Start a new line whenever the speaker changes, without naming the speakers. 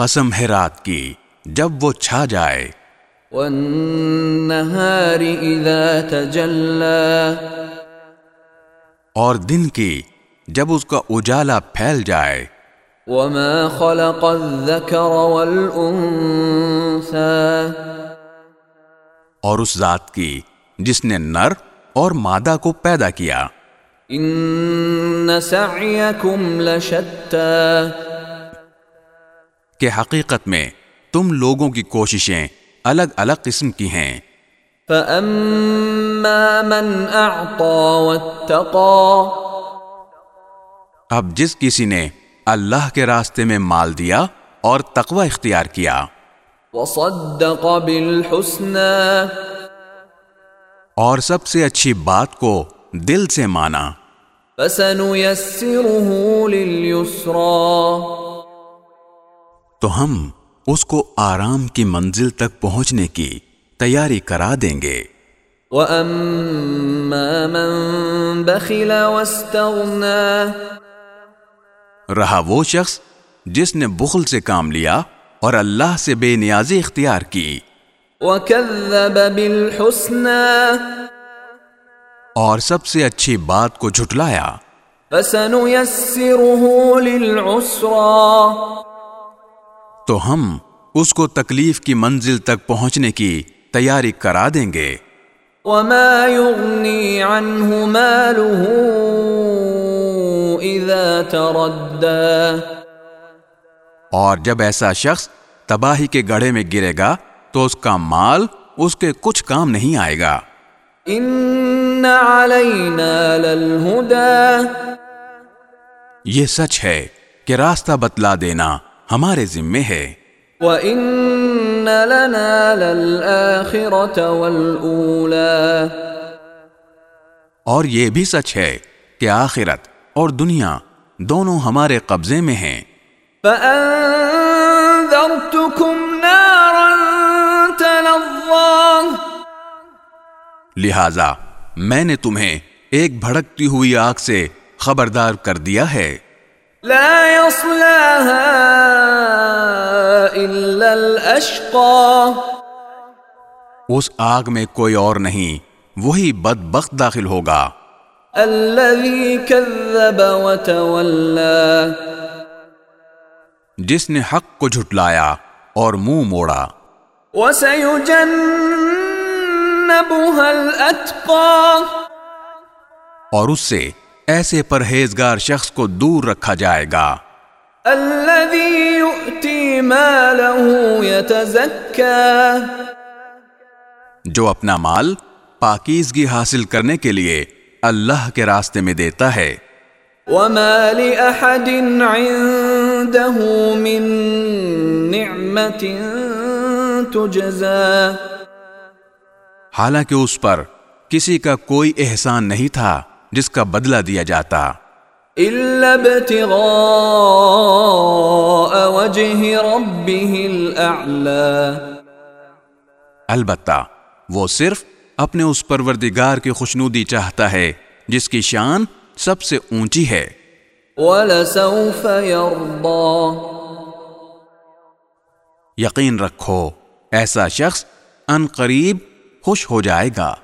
قسم ہے رات کی جب وہ چھا جائے۔
والنہار اذا تجلا
اور دن کی جب اس کا اجالا پھیل جائے۔
وما خلق الذکر والانثى
اور اس ذات کی جس نے نر اور مادہ کو پیدا کیا۔
ان سعیکم لشتا
کہ حقیقت میں تم لوگوں کی کوششیں الگ الگ قسم کی ہیں۔
فاما من اعطى واتقى
اب جس کسی نے اللہ کے راستے میں مال دیا اور تقوی اختیار کیا۔
وصدق بالحسنى
اور سب سے اچھی بات کو دل سے مانا۔
فسنيسره لليسرى
تو ہم اس کو آرام کی منزل تک پہنچنے کی تیاری کرا دیں گے۔
واما من بخل واستغنى
رہا وہ شخص جس نے بخل سے کام لیا اور اللہ سے بے نیازی اختیار کی۔
وكذب بالحسنى
اور سب سے اچھی بات کو جھٹلایا۔
فسنيسره للعسرى
تو ہم اس کو تکلیف کی منزل تک پہنچنے کی تیاری کرا دیں گے۔
وما يغني عنه ماله اذا تردى۔
اور جب ایسا شخص تباہی کے گڑھے میں گرے گا تو اس کا مال اس کے کچھ کام نہیں آئے گا۔
ان علينا للهدى۔
یہ سچ ہے کہ راستہ بتلا دینا ہمارے ذمے ہے۔
وان لنا للاخره والاولى
اور یہ بھی سچ ہے کہ آخرت اور دنیا دونوں ہمارے قبضے میں ہیں۔
فانذرتكم نارا تلظى۔
لہذا میں نے تمہیں ایک بھڑکتی ہوئی آگ سے خبردار کر دیا ہے۔
لا يصلاها الا الاشقى
اس آگ میں کوئی اور نہیں وہی بدبخت داخل ہوگا۔
الذي كذب وتولى.
جس نے حق کو جھٹلایا اور منہ موڑا۔
وسيجنبها الاتقى
اور اس سے ایسے پرہیزگار شخص کو دور رکھا جائے گا۔ جو اپنا مال پاکیزگی حاصل کرنے کے لیے اللہ کے راستے میں دیتا ہے۔
وما لأحد عنده من نعمة تجزى۔
حالانکہ اس پر کسی کا کوئی احسان نہیں تھا۔ جس کا بدلہ دیا جاتا۔
ابتغاء وجه ربه
البتہ وہ صرف اپنے اس پروردگار کی خوشنودی چاہتا ہے جس کی شان سب سے اونچی ہے۔
ولسوف
یقین رکھو ایسا شخص ان قریب خوش ہو جائے گا۔